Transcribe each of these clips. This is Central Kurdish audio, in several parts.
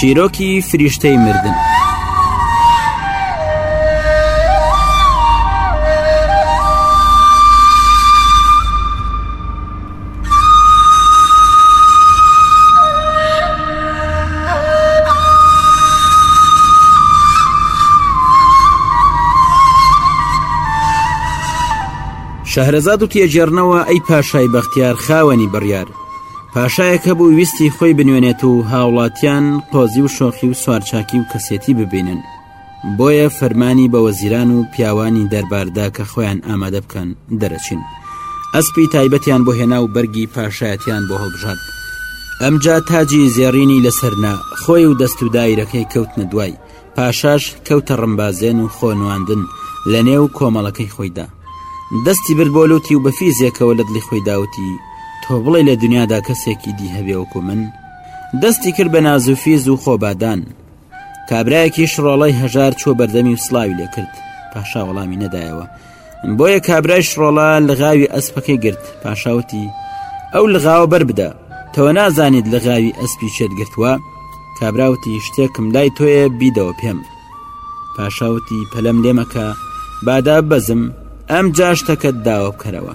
چیرۆکی فریشتەی مردن شەهرەزاد و تێجێڕنەوە ئەی پاشای بەختیار خاوەنی بڕیار پاشایەک هەبوو ویستی خۆی بنوێنێت و هاوڵاتیان قۆزی و شۆخی و سوارچاکی و کەسێتی ببینن بۆیە فەرمانی بە وەزیران و پیاوانی دەرباردا کە خۆیان ئامادە بکەن دەرەچین ئەسپی تایبەتیان بۆ هێنا و بەرگی پاشایەتیان بۆ هەڵبژارد ئەمجا تاجی زێڕینی لەسەرنا خۆی و دەست و دایرەکەی کەوتنە دوای پاشاش کەوتە ڕمبازێن و خۆنواندن لە نێو کۆمەڵەکەی خۆیدا دەستی بر بۆ لوتی و بەفیزێکەوە لە دڵی خۆی داوتی تۆ بڵێ لە دنیادا کەسێکی دی هەبێوەکو من دەستی کرد بە نازوفیز و خۆبادان کابرایەکیش ڕۆڵەی هەژار چۆ بەردەمی و سلاوی لێ کرد پاشا وەڵامی نەدایەوە بۆیە کابرایش ڕۆڵە لەغاوی ئەسپەکەی گرت پاشاوتی ئەو لغاوە بەر بدە تەوە نازانیت لەغاوی ئەسپی چێت گرتووە کابراوتی شتێکم لای تۆیە بیدەوە پێم پاشاوتی پەلەم لێمەکە بادا بەزم ئەم جاشتەکەت داوە بکەرەوە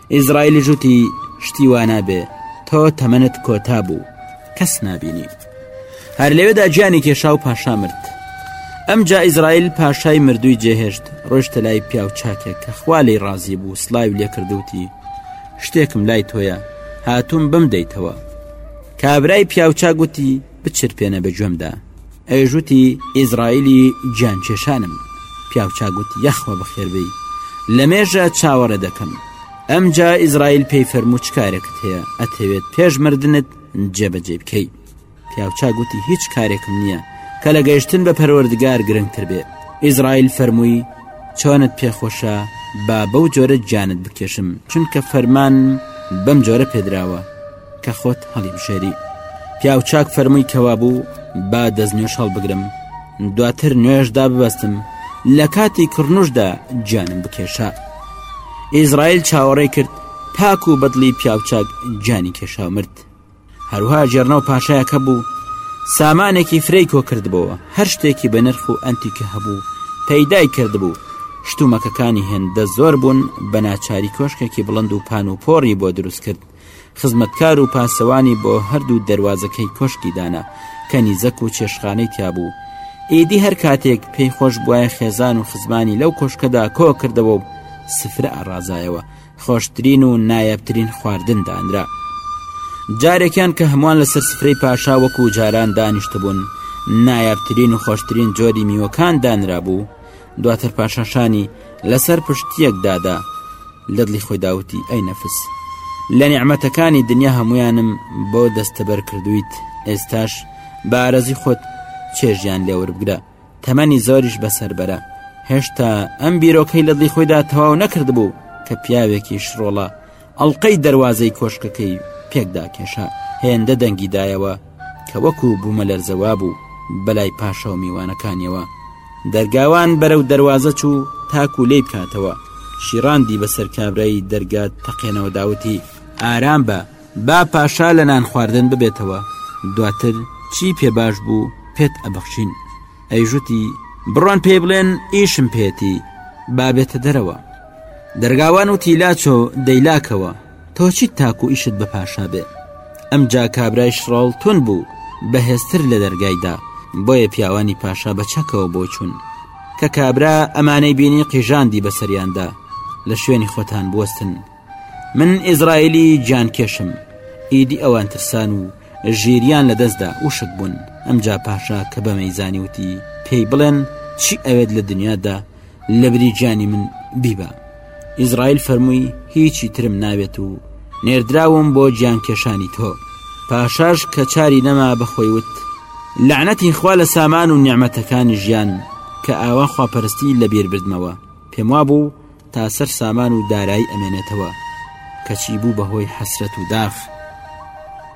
ئیزرائیلیش وتی شتی وا نابێ تۆ تەمەنت کۆتا بوو کەس نابینی هەر لەوێدا گیانی کێشا و پاشا مرد ئەم جا ئیزرائیل پاشای مردووی جێهێشت ڕۆشتە لای پیاو چاکێک کە خوالی ڕازی بوو سلاوی لێ کردوتی شتێکم لای تۆیە هاتووم بم دەیتەوە کابرای پیاوچا گوتی بچرپێنە بە گوێمدا ئەیژوتی ئیزرائیلی گیان کێشانم پیاوچگوت یەخوا بەخێربی لەمێژە چاوەڕێ دەکەم ئەمجا ئیزرائیل پێی فەرموو چ کارێکت هەیە ئەتەوێت پێش مردنت جێبەجێ بکەیت پیاوچا گوتی هیچ کارێکم نییە کە لە گەیشتن بە پەروەردگار گرنگتر بێ ئیزرائیل فەرمووی چۆنت پێخۆشە با بەو جۆرە جانت بکێشم چونکە فەرمان بەم جۆرە پێدراوە کە خۆت هەڵیبژێری پیاو چاک فەرمووی کەوا بوو با دەست نوێش هەڵبگرم دواتر نوێشدا ببەستم لە کاتی کڕنوشدا گیانم بکێشە ئیزرائیل چاوەڕێ کرد تاک و بەدڵی پیاوچاک گیانی کێشا مرد هەروها ژێرنەوە پاشایەکە بوو سامانێکی فرەی کۆ کردبەوە هەر شتێکی بە نرخ و ئەنتیکە هەبوو پەیدای کردبوو شتومەکەکانی هێندە زۆر بوون بە ناچاری کۆشکێکی بڵند و پان و پۆڕی بۆ دروست کرد خزمەتکار و پاسەوانی بۆ هەردوو دەروازەکەی کۆشکی دانا کە نیزەک و چێشخانەی تیابوو ئیدی هەر کاتێک پێی خۆش بواە خێزان و خزمانی لەو کۆشکەدا کۆ کردەوە و سفرە ئاڕازایەوە خۆشترین و نایەبترین خواردن دانرا جارێکیان کە هەمووان لەسەر سفرەی پاشا وەکو جاران دانیشتبوون نایابترین و خۆشترین جۆری میوەکان دانرابوو دواتر پاشاشانی لەسەر پشتیەک دادا لە دڵی خۆی داوتی ئەی نەفس لە نیعممەتەکانی دنیا هەمویانم بۆ دەستەبەر کردویت ئێستاش بارەزی خۆت چێژیان لێوەربگرە تەمەنی زۆریش بەسەربەرە هێشتا ئەم بیرۆکەی لە دڵی خۆیدا تەواو نەکردبوو کە پیاوێکی شڕۆڵە ئەڵقەی دەروازەی کۆشکەکەی پێکداکێشا هێندە دەنگی دایەوە کە وەکو بوومەلەرزەوا بوو بەلای پاشا و میوانەکانیەوە دەرگاوان بەرەو دەروازە چوو تاکو لی بکاتەوە شیڕاندی بەسەر کابرای دەرگات تەقێنەوە داوتی ئارام بە با پاشا لە نان خواردن ببێتەوە دواتر چی پێ باش بوو پێت ئەبەخشین ئەیژوتی بڕۆن پێی بڵێن ئیشم پێێتی بابێتە دەرەوە دەرگاوان وتی لاچۆ دەیلاکەوە تۆ چیت تاکو ئیشت بە پاشا بێ ئەم جا کابرای شڕاڵ تون بوو بەهێزتر لە دەرگایدا بۆیە پیاوانی پاشا بە چەکەوە بۆ چوون کە کابرا ئەمانەی بینی قیژاندی بەسەریاندا لە شوێنی خۆتان بوەستن من ئیزرائیلی جان کێشم ئیدی ئەوان ترسان و ژیریان لە دەستدا وشک بوون ئەمجا پاشا کە بەمەیزانی وتی پێی بڵێن چی ئەوێت لە دنیادا لەبری گیانی من بیبە ئیزرائیل فەرمووی هیچی ترم ناوێت و نێردراوم بۆ گیانکێشانی تۆ پاشاش کە چاری نەما بەخۆی وت لەعنەتی خوا لە سامان و نیعممەتەکانی ژیان کە ئاوا خواپەرستی لەبیر بردمەوە پێم وا بوو تا سەر سامان و دارایی ئەمێنێتەوە کەچی بوو بەهۆی حەسرەت و داخ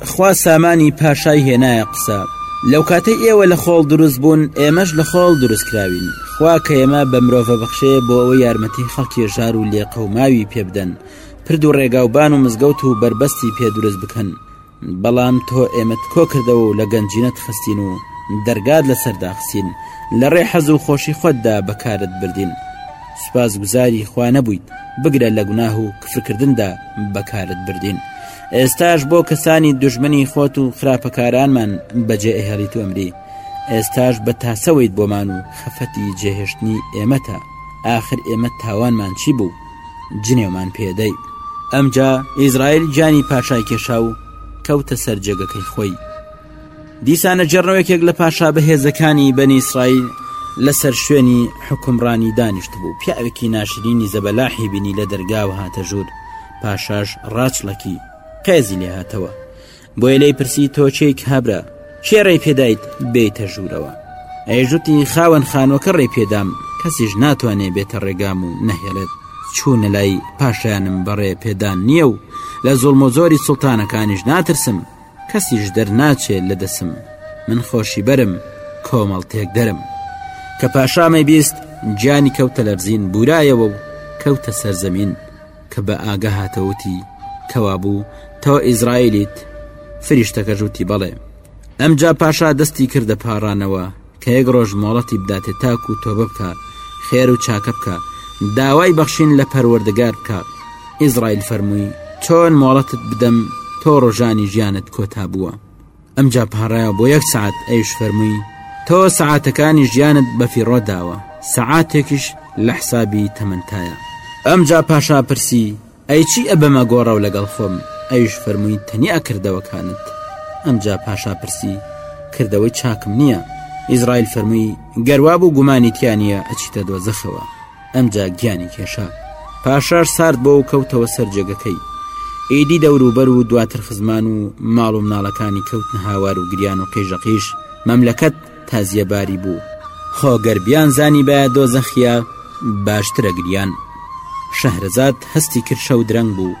خوا سامانی پاشای هێنایە قسە لەوکاتەی ئێوە لە خۆڵ دروست بوون ئێمەش لە خۆڵ دروست کراوین خوا کە ئێمە بە مرۆڤە بەخشێ بۆ ئەوە یارمەتی خەڵکی ژار و لێقەوماوی پێ بدەن پرد و ڕێگاوبان و مزگەوت و بەربەستی پێ دروست بکەن بەڵام تۆ ئێمەت کۆ کردەوە و لە گەنجینەت خستین و دەرگات لەسەر داخسین لە ڕێ حەز و خۆشی خۆتدا بەکارت بردین سوپاس گوزاری خوا نەبوویت بگرە لە گوناه و کفرکردندا بەکارت بردین ئێستاش بۆ کەسانی دژمنی خۆت و خراپەکارانمان بەجێ ئەهێڵیت و ئەمری ئێستاش بە تاسەوەیت بۆمان و خەفەتی جێهێشتنی ئێمەتە آخر ئێمە تاوانمان چی بوو جنێومان پێدەی ئەمجا ئیسرائیل گیانی پاشای کێشا و کەوتە سەر جێگەکەی خۆی دیسانە جێڕەوەکێک لە پاشا بەهێزەکانی بەنی ئیسرائیل لەسەر شوێنی حکمڕانی دانیشت بوو پیاوێکی ناشرینی زەبەلاحی بینی لە دەرگاو هاتە ژوور پاشاش ڕاچڵەکی قێزی لێ هاتەوە بۆیە لی پرسی تۆچەی کابرا کێ ڕێ پێدایت بێتە ژوورەوە ئەیژوتی خاوەن خانۆکە ڕێ پێدام کەسیش ناتوانێ بێتە ڕێگام و نەهێڵێت چوونە لای پاشانم بەڕێ پێدان نییە و لە زۆڵ و زۆری سلتانەکانیش ناترسم کەسیش دەرناچێت لە دەسم من خۆشی بەرم کۆمەڵ تێک دەرم کە پاشامەی بیست گیانی کەوتە لەرزین بورایەوە و کەوتە سەرزەمین کە بە ئاگا هاتە وتی کەوابوو تۆ ئیزرائیلیت فریشتەکەش وتی بەڵێ ئەمجا پاشا دەستی کردە پاڕانەوە کە یەک ڕۆژ مۆڵەتی بداتێ تاک و تۆبە بکە خێر و چاکە بکە داوای بەخشین لە پەروەردگار بکە ئیزرائیل فەرمووی چۆن مۆڵەتت بدەم تۆ ڕۆژانی ژیانت کۆتا بووە ئەمجا پاڕایەوە بۆ یەک سەعات ئەویش فەرمووی تۆ سەعاتەکانی ژیانت بەفیڕۆ داوە سەعاتێکیش لە حسابی تەمەنتایە ئەمجا پاشا پرسی ئەی چی ئەبەمە گۆڕەو لەگەڵ خۆم ئەویش فەرمووی تەنیا کردەوەکانت ئەمجا پاشا پرسی کردەوەی چاکم نییە ئیزرائیل فەرمووی گەروابوو گومانی تیانە ئەچیتە دۆزەخەوە ئەمجا گیانی کێشا پاشاش سارد بۆ و کەوتەوە سەر جێگەکەی ئیدی دەوروبەر و دواتر خزمان و ماڵ و مناڵەکانی کەوتن هاوار و گریان و قیژەقیش مەملەکەت تازیەباری بوو خۆگەر بیان زانی بە دۆزەخیا باشترە گریان شەهرەزاد هەستی کرشە و درەنگ بوو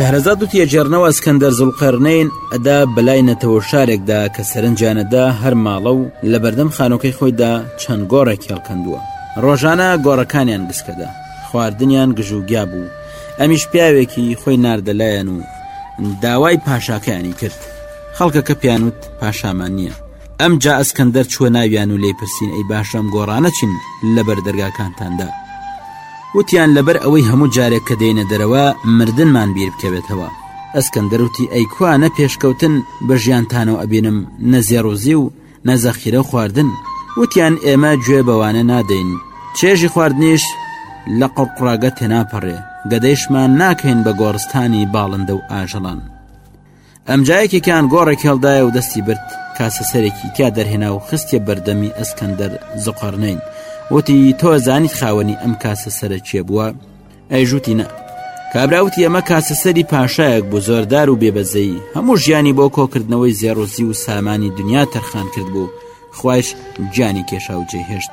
شەهرەزاد وتی ئەگێڕنەوە ئەسکەندەر زوڵقەرنین ئەدا بەلای نەتەوە شارێکدا کە سەرنجیانەدا هەر ماڵە و لە بەردەم خانۆکەی خۆیدا چەند گۆڕێک هێڵکەندووە ڕۆژانە گۆڕەکانیان گسکەدا خواردنیان گژوگیا بوو ئەمیش پیاوێکی خۆی ناردەلایەن و داوای پاشاکەیانی کرد خەڵکەکە پیانوت پاشامان نییە ئەم جا ئەسکەندەر چووە ناویان و لی پرسین ئەی باشەم گۆڕانەچین لەبەر دەرگاکانتاندا وتیان لەبەر ئەوەی هەموو جارێک کە دێنە دەرەوە مردنمان بیر بکەوێتەوە ئەسکەندەروتی ئەیکوانە پێشکەوتن بە ژیانتانەوە ئەبینم نەزێڕوزی و نەزەخیرە خواردن وتیان ئێمە گوێ بەوانە نادەین چێژی خواردنیش لە قڕقڕاگە تێناپەڕێ گەدەیشمان ناکەین بە گۆڕستانی باڵندە و ئاژەڵان ئەمجا یەکێکیان گۆڕێک هێڵدایە و دەستی برد کاسە سەرێکی تیا دەرهێنا و خستیە بەردەمی ئەسکەندەر زقڕنین وتی تۆ زانیت خاوەنی ئەم کاسە سەرە چێ بووە ئەیژوتی نە کابراوتی ئەمە کاسە سەری پاشایەک بوو زۆردار و بێبەزەی هەموو ژیانی بۆ کۆکردنەوەی زێڕۆزی و سامانی دنیا تەرخان کرد بوو خوایش گیانی کێشا و جێهێشت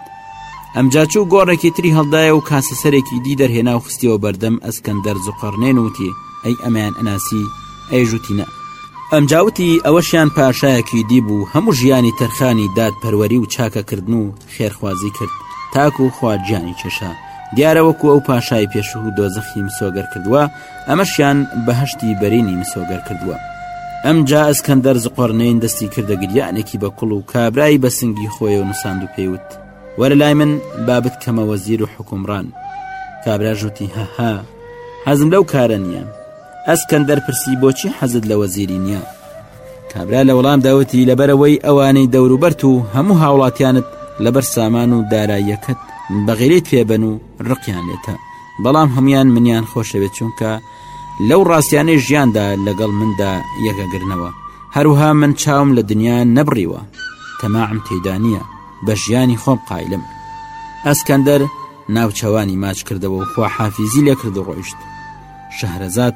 ئەمجا چوو گۆڕێکی تری هەڵدایە و کاسە سەرێکی دی دەرهێنا و خستیەوە بەردەم ئەسکەن دەرزوقڕنێن وتی ئەی ئەمەیان ئەناسی ئەیژوتی نە ئەمجاوتی ئەوەشیان پاشایەکی دی بوو هەموو ژیانی تەرخانی داد پەروەری و چاکەکردن و خێرخوازی کرد تاکو و خواجیانی کێشا دیارە وەکو ئەو پاشای پێشوو دۆزەخی مسۆگەر کردووە ئەمەشیان بەهەشتی بەرینی مسۆگەر کردووە ئەمجا ئەسکەندەر زقۆرنین دەستی کردە گریانێکی بە کوڵ و کابرای بە سنگی خۆی و نووساند و پێیوت وەرە لای من بابت کەمە وەزیر و حکومڕان کابرا ژووتی هەها حەزم لەو کارە نییە ئەسکەندەر پرسی بۆچی حەزت لە وەزیری نییە کابرا لە وەڵام داوتی لەبەرەوەی ئەوانەی دەوروبەرت و هەموو هاوڵاتیانت لەبەر سامان و داراییەکەت بەغیرەی پێبەن و ڕقیان لێتە بەڵام هەموان منیان خۆشەوێت چونکە لەو ڕاستیانەی ژیاندا لەگەڵ مندا یەکەگرنەوە هەروها من چاوم لە دنیا نەبڕیوە تەماعم تێدا نییە بە ژیانی خۆم قایلم ئەسکەندەر ناوچەوانی ماچ کردەوە و خواحافیزی لێکرد و ڕۆیشت شەهرەزاد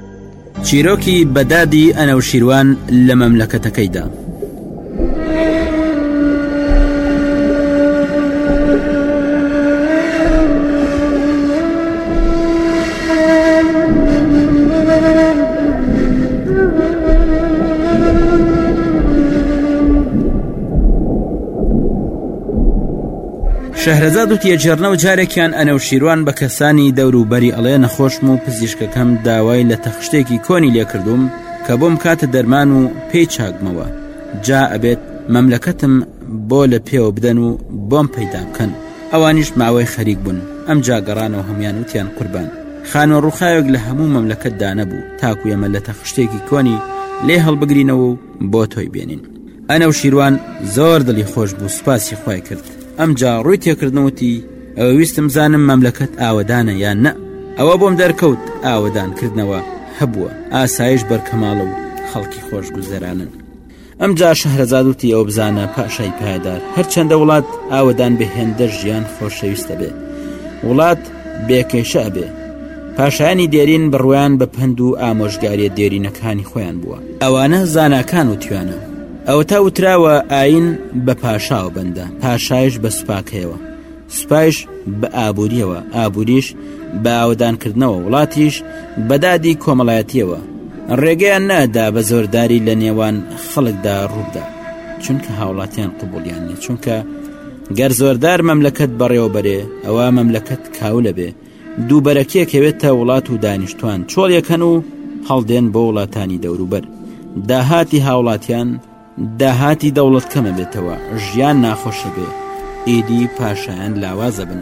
چیرۆکی بەدادی ئەنەوشیروان لە مەملەکەتەکەیدا. شەهرەزاد و تێجێڕنەوە جارێکیان ئەنەوشیروان بە کەسانی دەور و بەری ئەڵێ نەخۆشم و پزیشکەکەم داوای لە تەخشتێکی کۆنی لێکردوم کە بۆم کاتە دەرمان و پێی چاکمەوە جا ئەبێت مەملەکەتم بۆ لە پێوە بدەن و بۆم پەیدا بکەن ئەوانیش ماوەی خەریک بوون ئەم جاگەڕانەوە هەموان وتیان قوربان خانۆ ڕوخاوێک لە هەموو مەملەکەت دانەبوو تاکو ئێمە لە تەخشتێکی کۆنی لێ هەڵبگرینەوە و بۆ تۆی بێنین ئەنەوشیروان زۆر دڵی خۆش بوو سوپاسی خی کرد ئەمجا ڕووی تێکردنەوەتی ئەوە ویستم زانم مەملەکەت ئاوەدانە یان نە ئەوە بۆم دەرکەوت ئاوەدان کردنەوە هەبووە ئاسایش بەرکەماڵە و خەڵکی خۆش گوزەرانن ئەم جا شەهرەزاد وتی ئەو بزانە پاشای پایدار هەرچەندە وڵات ئاوەدان بە هێندە ژیان خۆشەویستە بێت وڵات بێکێشە ئەبێ پاشانی دێرین بڕویان بە پند و ئامۆژگاریە دێرینەکانی خۆیان بووە ئەوانە زاناکان و توانە ئەوە تا وتراوە ئاین بە پاشاوە بەندە پاشایش بە سوپاکەیەوە سوپایش بە ئابوووریەوە ئابووریش بە ئاودانکردنەوە وڵاتیش بەدادی کۆمەڵایەتیەوە ڕێگەیان نادا بە زۆرداری لە نێوان خەڵکدا ڕووبدا چونکە هاوڵاتیان قوبولیان نیە چونکە گەر زۆردار مەملەکەت بەڕێوە بەرێ ئەوە مەملەکەت کاولە بێ دووبەرەکیەکەوێتە وڵات و دانیشتوان چۆڵیەکەن و هەڵدێن بۆ وڵاتانی دەوروبەر داهاتی هاوڵاتیان داهاتی دەوڵەت کەمە بێتەوە ژیان ناخۆشە بێ ئیدی پاشایان لاوازە بن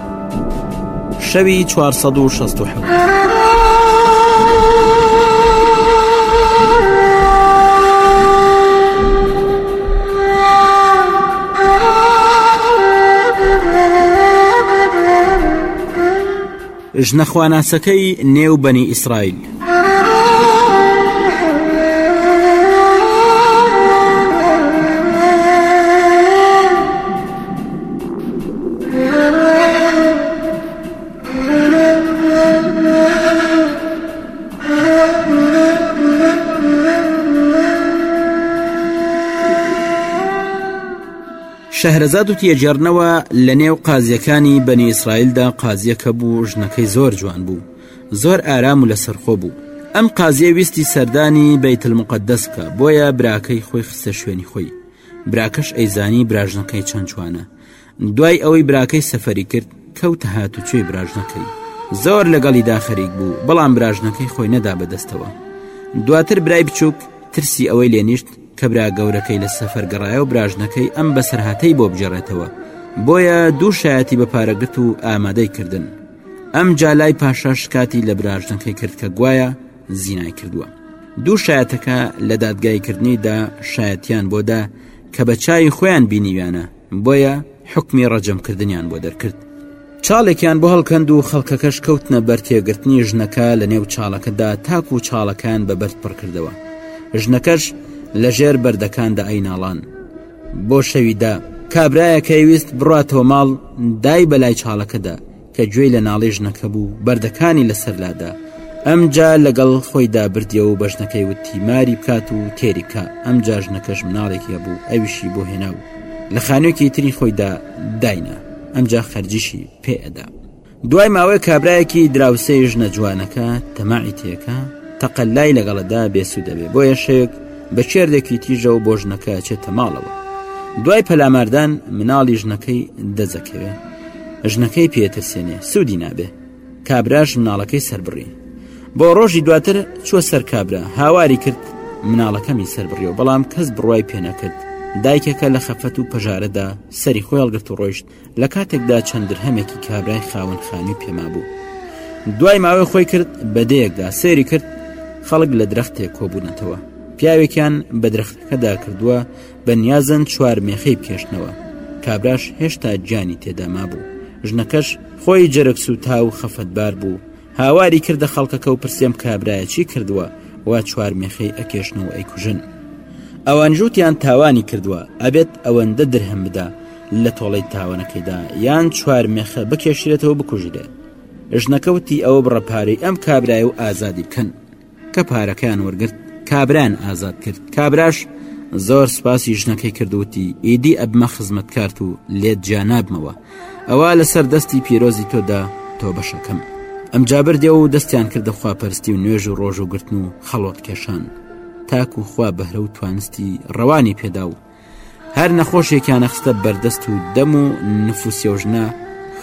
شەوی چوار سەد و شەست و حەوت. ژنە خواناسەکەی نێو بەنی ئیسرائیل شەهرەزاد و تێجێڕنەوە لە نێو قازیەکانی بەنی ئیسرائیلدا قازیەکە بوو ژنەکەی زۆر جوان بوو زۆر ئارام و لەسەرخۆ بوو ئەم قازیە ویستی سەردانی بەیتلمقدەس بکە بۆیە براکەی خۆی خستە شوێنی خۆی براکەش ئەیزانی براژنەکەی چەند جوانە دوای ئەوەی براکەی سەفەری کرد کەوتە هات و چێ براژنەکەی زۆر لەگەڵی داخەریک بوو بەڵام براژنەکەی خۆی نەدا بەدەستەوە دواتر برای بچووک ترسی ئەوەی لێنیشت کە برا گەورەکەی لە سەفەرگەڕایە و براژنەکەی ئەم بەسەرهاتەی بۆ بجێڕێتەوە بۆیە دوو شایەتی بە پارەگرت و ئامادەی کردن ئەمجا لای پاشا شکاتی لە براژنەکەی کرد کە گوایە زینای کردووە دوو شایەتەکە لە دادگایکردنیدا شایەتیان بۆدا کە بە چای خۆیان بینیویانە بۆیە حکمی ڕەجەمکردنیان بۆ دەرکرد چاڵێکیان بۆ هەڵکەند و خەڵکەکەش کەوتنە بەر تێگرتنی ژنەکە لە نێو چاڵەکەدا تاکو و چاڵەکان بە بەرد پڕکردەوە ژنەکەش لەژێر بەردەکاندا ئەیناڵان بۆ شەوی دا کابرایە کەی ویست بڕاتەوە ماڵ دای بەلای چاڵەکەدا کە گوێی لە ناڵی ژنەکە بوو بەردەکانی لەسەر لادا ئەمجا لەگەڵ خۆیدا بردیەوە و بەژنەکەی وتی ماری بکات و تێری بکە ئەم جاژنەکەش مناڵێکی هەبوو ئەویشی بۆ هێناو لە خانوێکی تری خۆیدا داینا ئەمجا خەرجیشی پێ ئەدا دوای ماوەی کابرایەکی دراوسێی ژنە جوانەکە تەماعی تێکە تەقللای لەگەڵەدا بێسوو دەبێ بۆ یەشێک بە چێردێکی تیژە و بۆ ژنەکە چێتە ماڵەوە دوای پەلاماردان مناڵی ژنەکەی دەزەکەوێ ژنەکەی پێترسێنێ سوودی نابێ کابراش مناڵەکەی سربڕی بۆ ڕۆژی دواتر چوە سەر کابرا هاواری کرد مناڵەکەمی سربڕیەوە بەڵام کەس بڕوای پێنەکرد دایکەکە لە خەفەت و پەژارەدا سەری خۆیڵگرت و ڕۆیشت لە کاتێکدا چەند درهەمێکی کابرای خاوەن خانووی پێمابوو دوای ماوەی خۆی کرد بە دەیەکدا سێری کرد خەڵک لە درەختێک کۆبوونەتەوە پیاوێکیان بە درەختەکەدا کردووە بە نیازن چوار مێخەی بکێشنەوە کابراش هێشتا گیانی تێدا مابوو ژنەکەش خۆی جەرەک سوتا و خەفەتبار بوو هاواری کردە خەڵکەکە و پرسێم کابرایە چی کردووە وا چوار مێخەی ئەکێشنەوە ئەیکوژن ئەوان ژووتیان تاوانی کردووە ئەبێت ئەوەندە درهەم بدا لە تۆڵەی تاوەنەکەیدا یان چوار مێخە بکێشرێتەوە بکوژرێت ژنەکەوتی ئەوە بڕە پارەی ئەم کابرای و ئازادی بکەن کە پارەکەیان وەرگرت کابران ئازاد کرد کابراش زۆر سپاسی ژنەکەی کردوتی ئیدی ئەبمە خزمەت کارت و لێت جیانابمەوە ئەوە لەسەر دەستی پیرۆزی تۆدا تۆ بەشەکەم ئەم جابردێ و دەستیان کردە خواپەرستی و نوێژ و ڕۆژ و گرتن و خەڵۆت کێشان تاکو خوا بەهرە و توانستی ڕەوانی پێدا و هەر نەخۆشێکیانە خستە بەردەست و دەم و نفوسێژنە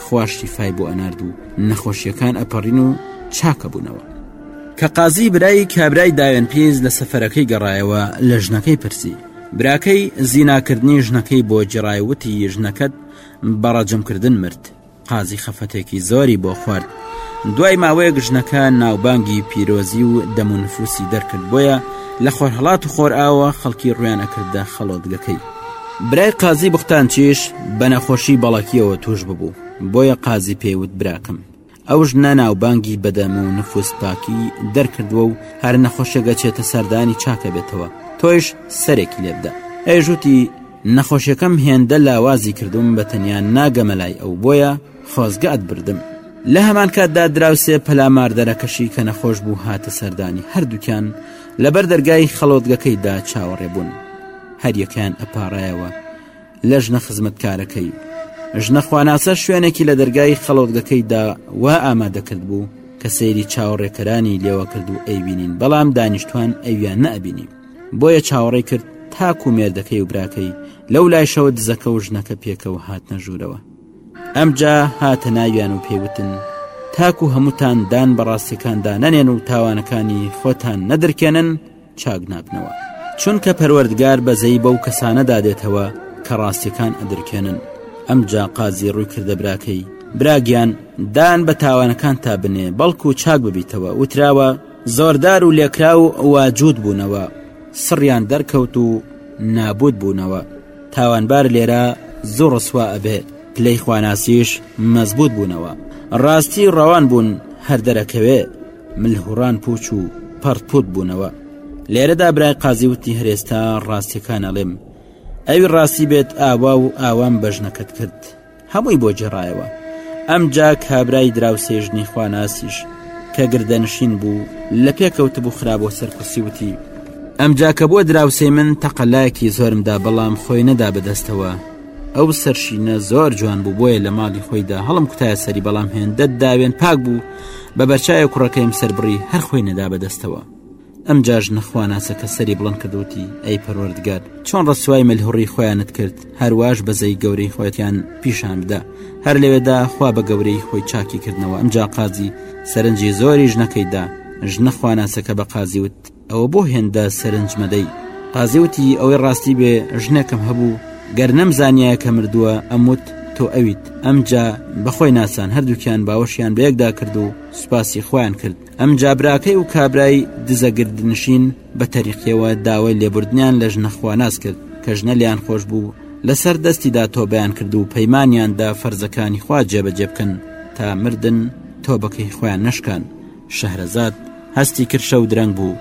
خواشی فای بۆ ئەنارد و نەخۆشیەکان ئەپەڕین و چاکە بوونەوە کە قازی برای کابرای داوێن پیز لە سەفەرەکەی گەڕایەوە لە ژنەکەی پرسی براکەی زیناکردنی ژنەکەی بۆ جێڕایوتی ژنەکەت بەڕەجمکردن مرد قازی خەفەتێکی زۆری بۆ خوارد دوای ماوەیەک ژنەکە ناوبانگی پیرۆزی و دەمونفوسی دەرکرد بۆیە لە خۆرهڵات و خۆرئاوە خەڵکی ڕویانە کردە خەڵۆتگەکەی برای قازی بختانچیش بە نەخۆشی بەڵەکیەوە توش ببوو بۆیە قازی پێوت براکەم ئەو ژنە ناوبانگی بەدەم و نفوس پاکی دەرکردووە و هەر نەخۆشێگە چێتە سەردانی چاکە بێتەوە تۆیش سەرێکی لێبدە ئەیژوتی نەخۆشیەکەم هێندە لاوازی کردوم بە تەنیا ناگەمە لای ئەو بۆیە خۆزگە ئەتبردم لە هەمان کاتدا دراوسێ پەلاماردەرەکەشی کە نەخۆش بوو هاتە سەردانی هەردووکیان لەبەر دەرگای خەڵۆتگەکەیدا چاوەڕێ بوون هەریەکەیان ئەپارایەوە لە ژنە خزمەتکارەکەی ژنە خواناسە شوێنێکی لە دەرگای خەڵۆتگەکەیدا وا ئامادەکرد بوو کە سەیری چاوەڕێکەرانی لێوە کرد و ئەیبینین بەڵام دانیشتوان ئەویان نەبینی بۆیە چاوەڕێ کرد تاکو مێردەکەی و براکەی لەو لایشەوە دزەکە و ژنەکە پێکەوە هات نەژوورەوە ئەمجا هاتە ناویان و پێوتن تاکو هەمووتان دان بەڕاستەکاندا نەنێن و تاوانەکانی خۆتان نەدرکێنن چاک نابنەوە چونکە پەروەردگار بەزەی بەو کەسانەدا دێتەوە کە ڕاستیەکان ئەدرکێنن ئەمجا قازی ڕووی کردە براکەی براگیان دان بە تاوانەکان تا بنێ بەڵکو چاک ببیتەوە وتراوە زۆردار و لێکراو وا جووت بوونەوە سڕیان دەرکەوت و نابوت بوونەوە تاوانبار لێرە زۆر ڕسوا ئەبێ پلەی خواناسیش مەزبوط بوونەوە ڕاستی ڕەوان بوون هەر دەرەکەوێ ملهوڕان پوچ و پەڕپوت بوونەوە لێرەدا برای قازی وتی هەرێستا ڕاستیەکان ئەڵێم ئەوی ڕاستی بێت ئاوا و ئاوام بەژنەکەت کرد هەمووی بۆ جێڕایەوە ئەمجا کابرای دراوسێژنی خواناسیش کە گردەنشین بوو لە پێکەوت بوو خرا بۆ سەرکوسی وتی ئەمجا کە بۆ دراوسێ من تەقەلایەکی زۆرمدا بەڵام خۆی نەدا بەدەستەوە ئەو سەرشینە زۆر جوان بوو بۆیە لە ماڵی خۆیدا هەڵم کوتایە سەری بەڵام هێندە داوێن پاک بوو بە بەرچایە کوڕەکەیم سربڕی هەر خۆی نەدا بەدەستەوە ئەم جاژنە خواناسە کە سەری بڵند کردوتی ئەی پەروەردگار چۆن ڕسوای ملهوڕی خۆیانت کرد هەرواش بەزەی گەورەی خۆیان پیشان بدە هەر لەوێدا خوا بە گەورەی خۆی چاکی کردنەوە ئەم جا قازی سەرنجی زۆری ژنەکەیدا ژنە خواناسەکە بە قازیوت ئەوە بۆ هێندە سەرنج مەدەی قازیوتی ئەوەی ڕاستی بێ ژنەکەم هەبوو گەر نەمزانایە کە مردووە ئەموت تۆ ئەویت ئەمجا بەخۆی ناسان هەردووکیان باوەشیان بەیەکدا کرد و سوپاسی خۆیان کرد ئەم جابراکەی و کابرای دزە گردنشین بە تەریقیەوە داوای لێبوردنیان لە ژنە خواناس کرد کە ژنە لیان خۆش بوو لەسەر دەستیدا تۆبیان کرد و پەیمانیاندا فەرزەکانی خوا جێبەجێ بکەن تا مردن تۆبەکەی خۆیان نشکان شەهرەزاد هەستی کرشە و درەنگ بوو